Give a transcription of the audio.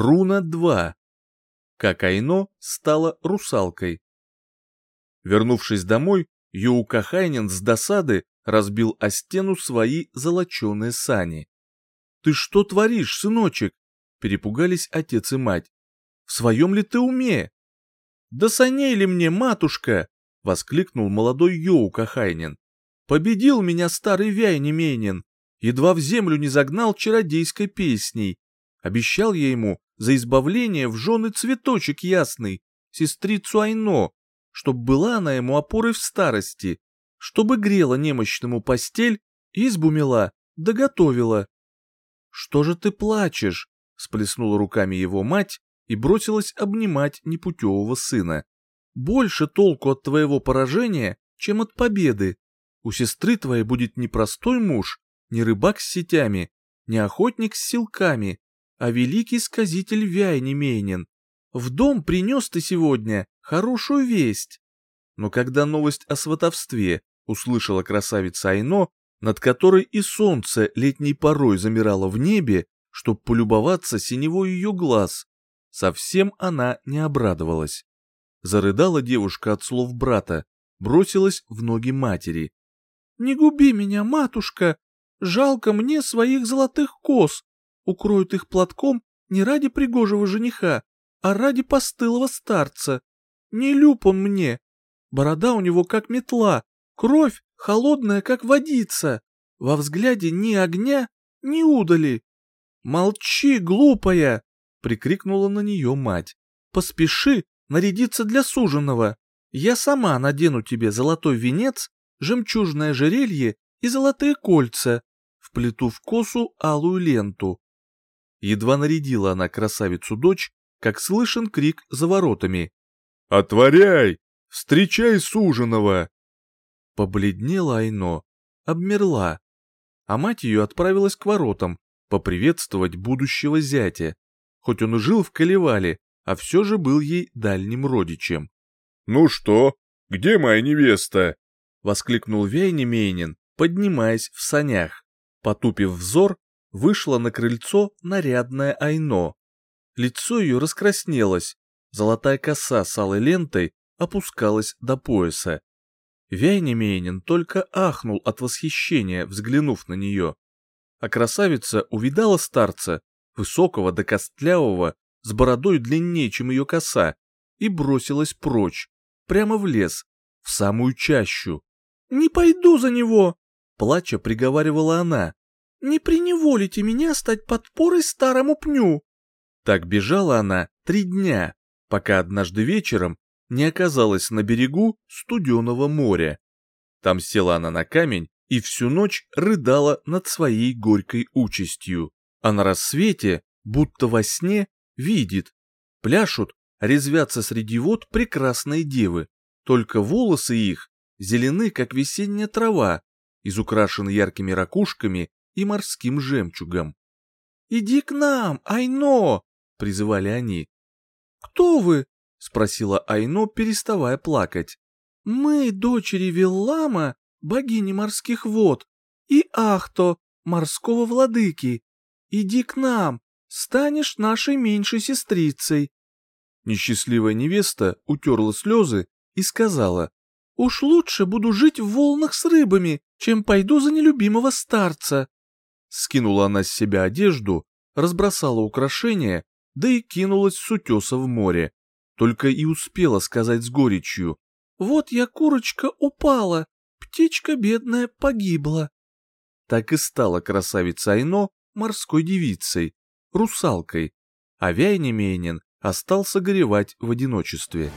Руна 2. Как Айно стала русалкой. Вернувшись домой, Юукахайнин с досады разбил о стену свои золоченые сани. «Ты что творишь, сыночек?» — перепугались отец и мать. «В своем ли ты уме?» «Да саней ли мне, матушка?» — воскликнул молодой Юукахайнин. «Победил меня старый Вяйнеменин, едва в землю не загнал чародейской песней. Обещал я ему за избавление в жены цветочек ясный, сестрицу Айно, чтоб была она ему опорой в старости, чтобы грела немощному постель, избу мела, доготовила. «Что же ты плачешь?» — сплеснула руками его мать и бросилась обнимать непутевого сына. «Больше толку от твоего поражения, чем от победы. У сестры твоей будет не простой муж, не рыбак с сетями, не охотник с силками, а великий сказитель Вяйнеменин. В дом принес ты сегодня хорошую весть. Но когда новость о сватовстве услышала красавица Айно, над которой и солнце летней порой замирало в небе, чтоб полюбоваться синевой ее глаз, совсем она не обрадовалась. Зарыдала девушка от слов брата, бросилась в ноги матери. «Не губи меня, матушка! Жалко мне своих золотых кос! Укроют их платком не ради пригожего жениха, а ради постылого старца. Не люб он мне. Борода у него как метла, кровь холодная, как водица. Во взгляде ни огня, ни удали. «Молчи, глупая!» — прикрикнула на нее мать. «Поспеши нарядиться для суженого. Я сама надену тебе золотой венец, жемчужное жерелье и золотые кольца, вплету в косу алую ленту». Едва нарядила она красавицу-дочь, как слышен крик за воротами. «Отворяй! Встречай суженого!» Побледнела Айно, обмерла, а мать ее отправилась к воротам поприветствовать будущего зятя, хоть он и жил в Калевале, а все же был ей дальним родичем. «Ну что, где моя невеста?» — воскликнул Вяйнемейнин, поднимаясь в санях. Потупив взор, вышла на крыльцо нарядная Айно. Лицо ее раскраснелось, золотая коса с алой лентой опускалась до пояса. Вяйнемейнин только ахнул от восхищения, взглянув на нее. А красавица увидала старца, высокого да костлявого, с бородой длиннее, чем ее коса, и бросилась прочь, прямо в лес, в самую чащу. «Не пойду за него!» — плача приговаривала она. «Не приневолите меня стать подпорой старому пню!» Так бежала она три дня, пока однажды вечером не оказалась на берегу студеного моря. Там села она на камень и всю ночь рыдала над своей горькой участью, а на рассвете, будто во сне, видит, пляшут, резвятся среди вод прекрасные девы, только волосы их зелены, как весенняя трава, изукрашены яркими ракушками и морским жемчугом. «Иди к нам, Айно!» — призывали они. «Кто вы?» — спросила Айно, переставая плакать. «Мы дочери Виллама, богини морских вод, и Ахто, морского владыки. Иди к нам, станешь нашей меньшей сестрицей». Несчастливая невеста утерла слезы и сказала, «Уж лучше буду жить в волнах с рыбами, чем пойду за нелюбимого старца». Скинула она с себя одежду, разбросала украшения, да и кинулась с утеса в море только и успела сказать с горечью. «Вот я, курочка, упала, птичка бедная погибла». Так и стала красавица Айно морской девицей, русалкой, а Вяйнеменин остался горевать в одиночестве.